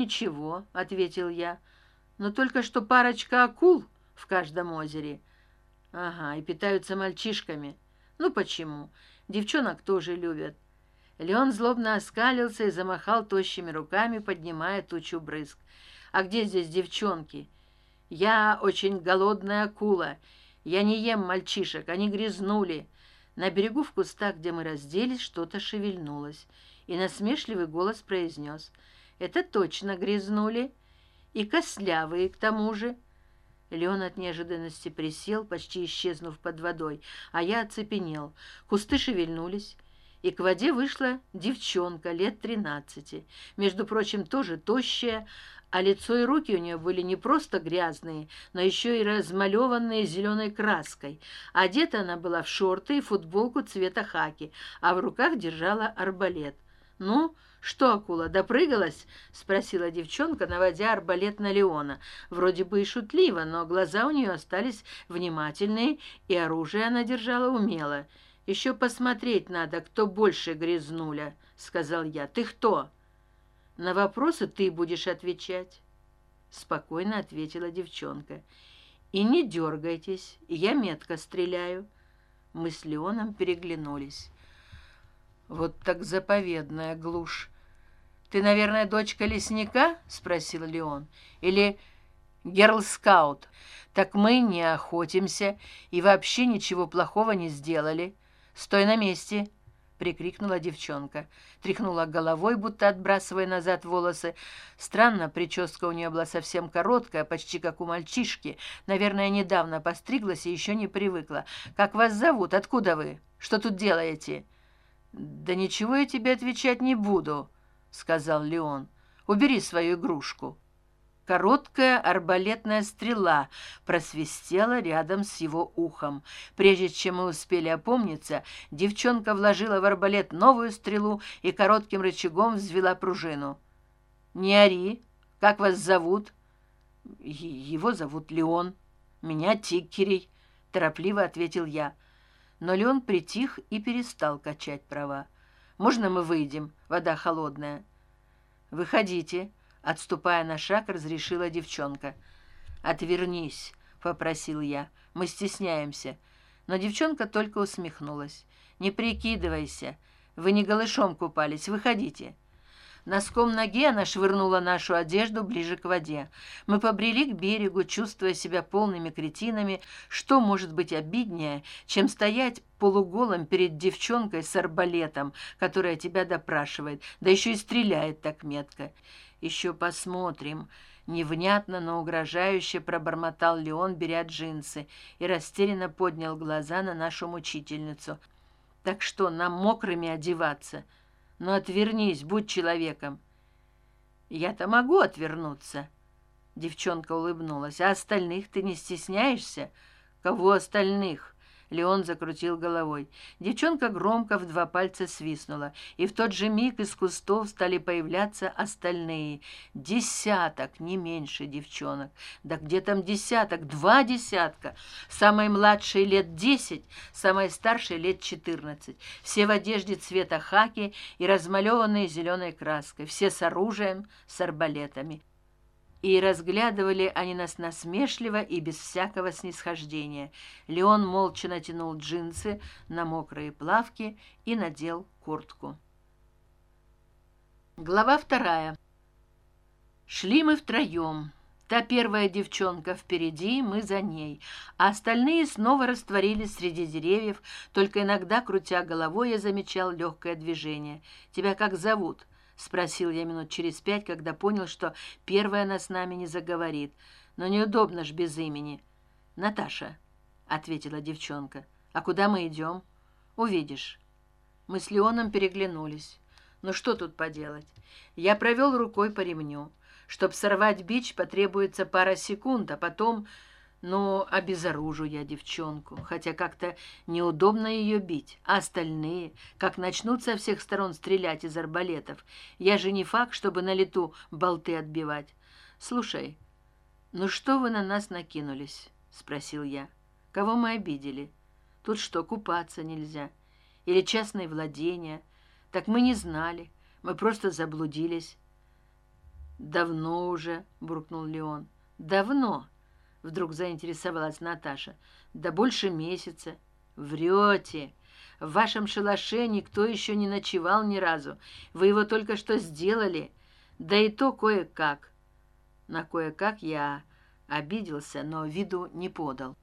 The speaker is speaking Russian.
ничего ответил я но только что парочка акул в каждом озере ага и питаются мальчишками ну почему? Девчонок тоже любят леон злобно оскалился и замахал тощими руками поднимая тучу брызг. А где здесь девчонки? Я очень голодная акула. Я не ем мальчишек они грязнули на берегу в кустах где мы разделись что то шевельнулось и насмешливый голос произнес это точно грязнули. И костлявые к тому же. Леон от неожиданности присел почти исчезнув под водой а я оцепенел. Кусты шевельнулись и к воде вышла девчонка лет тринадцати. Между прочим тоже тощая а лицо и руки у нее были не просто грязные но еще и размалеванные зеленой краской. Одета она была в шорты и футболку цвета хаки а в руках держала арбалет ну что акула допрыгалась спросила девчонка наводя арбалет на леона. Вроде бы и шутливо но глаза у нее остались внимательные и оружие она держала умело. Еще посмотреть надо кто больше грязнуля сказал я. Ты кто? На вопросы ты будешь отвечать спокойно ответила девчонка. И не дергайтесь я метко стреляю мы с леоном переглянулись вот так заповедная глушь. Ты наверное дочка лесника спросил леон. Или герл скаут так мы не охотимся и вообще ничего плохого не сделали. Стой на месте прикрикнула девчонка. Тряхнула головой будто отбрасывая назад волосы. Странно прическа у нее была совсем короткая почти как у мальчишки. Наверное недавно постриглась и еще не привыкла. Как вас зовут? Откуда вы? Что тут делаете да ничего я тебе отвечать не буду сказал леон. Убери свою игрушку короткая арбалетная стрела просвистела рядом с его ухом. Прежде чем мы успели опомниться девчонка вложила в арбалет новую стрелу и коротким рычагом взвела пружину. Не ори. Как вас зовут? Его зовут леон. Меня тиккерей торопливо ответил я но леон притих и перестал качать права. Можно мы выйдем? Вода холодная выходите отступая на шаг разрешила девчонка. Отвернись попросил я. Мы стесняемся но девчонка только усмехнулась. Не прикидывайся. Вы не голышом купались. Выходите носком ноги она швырнула нашу одежду ближе к воде. Мы побрели к берегу чувствуя себя полными кретинами. Что может быть обиднее чем стоять полуголым перед девчонкой с арбалетом которая тебя допрашивает да еще и стреляет так метко? Еще посмотрим. Невнятно но угрожающе пробормотал леон беря джинсы и растерянно поднял глаза на нашу мучительницу. Так что нам мокрыми одеваться но отвернись будь человеком я то могу отвернуться девчонка улыбнулась. А остальных ты не стесняешься? Кого остальных леон закрутил головой. Девчонка громко в два пальца свистнула и в тот же миг из кустов стали появляться остальные. Десяток не меньше девчонок. Да где там десяток? Два десятка. Самой младшей лет десять самой старшей лет четырнадцать. Все в одежде цвета хаки и размалеванные зеленой краской все с оружием с арбалетами и разглядывали они нас насмешливо и без всякого снисхождения. Леон молча натянул джинсы на мокрые плавки и надел куртку. Глава вторая. Шли мы втроем та первая девчонка впереди мы за ней. А остальные снова растворились среди деревьев только иногда крутя головой я замечал легкое движение. Тебя как зовут спросил я минут через пять когда понял что первая она с нами не заговорит. Но неудобно ж без имени наташа ответила девчонка а куда мы идем увидишь. Мы с леоном переглянулись ну что тут поделать? Я провел рукой по ремню. Чтоб сорвать бич потребуется пара секунд а потом но обезоружу я девчонку хотя как то неудобно ее бить. А остальные? Как начнут со всех сторон стрелять из арбалетов? Я же не факт чтобы на лету болты отбивать. Слушай ну что вы на нас накинулись? Спросил я. Кого мы обидели? Тут что купаться нельзя? Или частные владения? Так мы не знали. Мы просто заблудились. Давно уже буркнул леон. Давно вдруг заинтересовалась наташа. Да больше месяца. Врете. В вашем шалаше никто еще не ночевал ни разу. Вы его только что сделали. Да и то кое как на кое как я обиделся но виду не подал